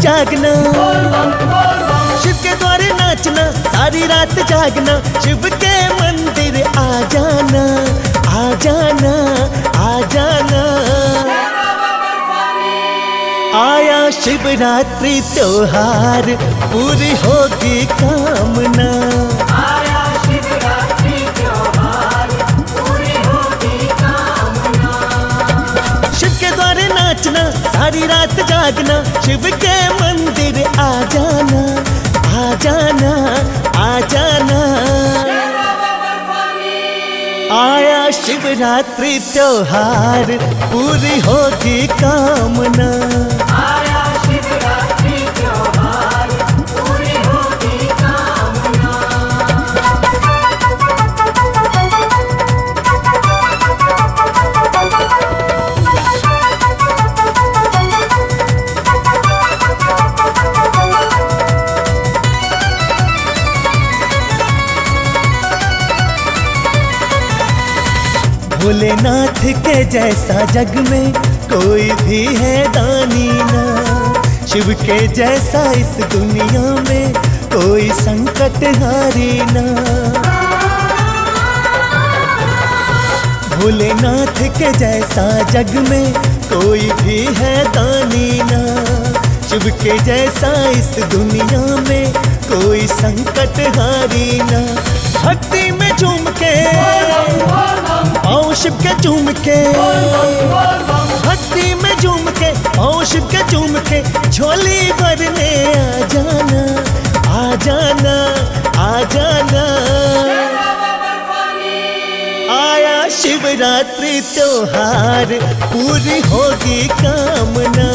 जागना। शिव के द्वारे नाचना, सारी रात जागना, शिव के मंदिर आ जाना आ जाना आ जाना। आया शिवरात्रि त्योहार, पूरी होगी कामना। जागना, शिव के मंदिर आ जाना आ जाना आ जाना। आया शिवरात्रि त्योहार, पूरी होगी कामना। भोलेनाथ के जैसा जग में कोई भी है दानी ना। शिव के जैसा इस दुनिया में कोई संकट हारी ना। भोलेनाथ के जैसा जग में कोई भी है दानी ना। शिव के जैसा इस दुनिया में कोई संकट हारी ना। भक्ति में झूम के आओ शिव के झूम के भक्ति में झूम के आओ शिव के झूम के झोली भरने आ जाना आ जाना आ जाना। आया शिवरात्रि त्योहार, पूरी होगी कामना।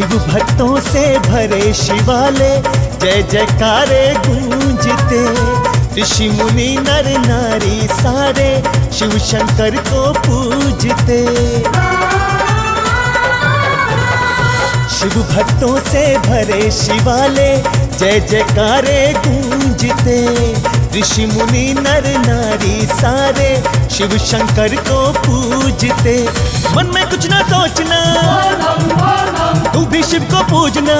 शिव भक्तों से भरे शिवाले जय जयकारे गूंजते। ऋषि मुनि नर नारी सारे, शिव शंकर को पूजते। शिव भक्तों से भरे शिवाले जय जयकारे गूंजते। ऋषि मुनि नर नारी सारे शिव शंकर को पूजते। मन में कुछ ना सोचना, तू भी शिव को पूजना।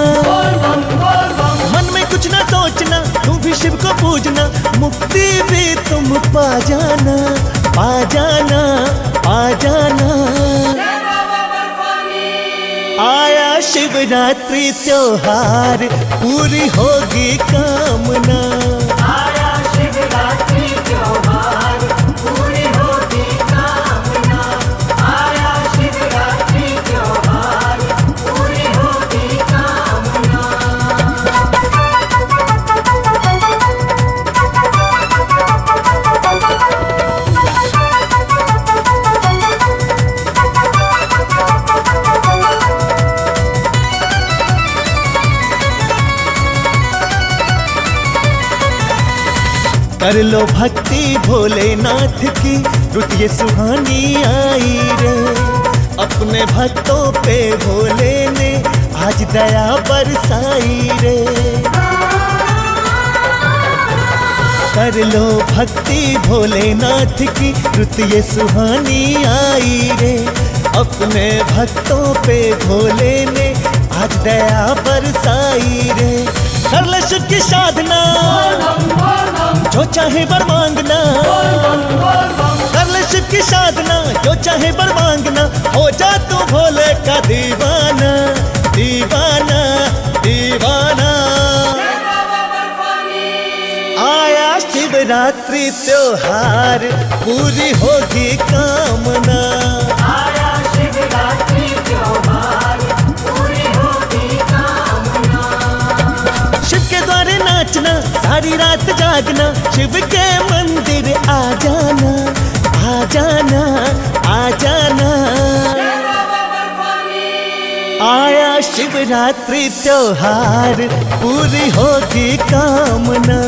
मन में कुछ ना सोचना, तू भी शिव को पूजना। मुक्ति भी तुम पा जाना पा जाना पा जाना। आया शिवरात्रि त्योहार, पूरी होगी कामना। आया कर लो भक्ति भोलेनाथ की। रुत ये सुहानी आई रे। अपने भक्तों पे भोले ने आज दया बरसाई रे। कर लो भक्ति भोलेनाथ की। रुत ये सुहानी आई रे। अपने भक्तों पे भोले ने आज दया बरसाई रे। शिव की साधना। जो चाहे बर मांगना। कर ले शिव की साधना, जो चाहे बर मांगना। हो जा तू भोले का दीवाना दीवाना दीवाना। आया शिवरात्रि त्योहार, पूरी होगी कामना। नाचना, सारी रात जागना, शिव के मंदिर आ जाना आ जाना आ जाना। आया शिवरात्रि त्योहार, पूरी होगी कामना।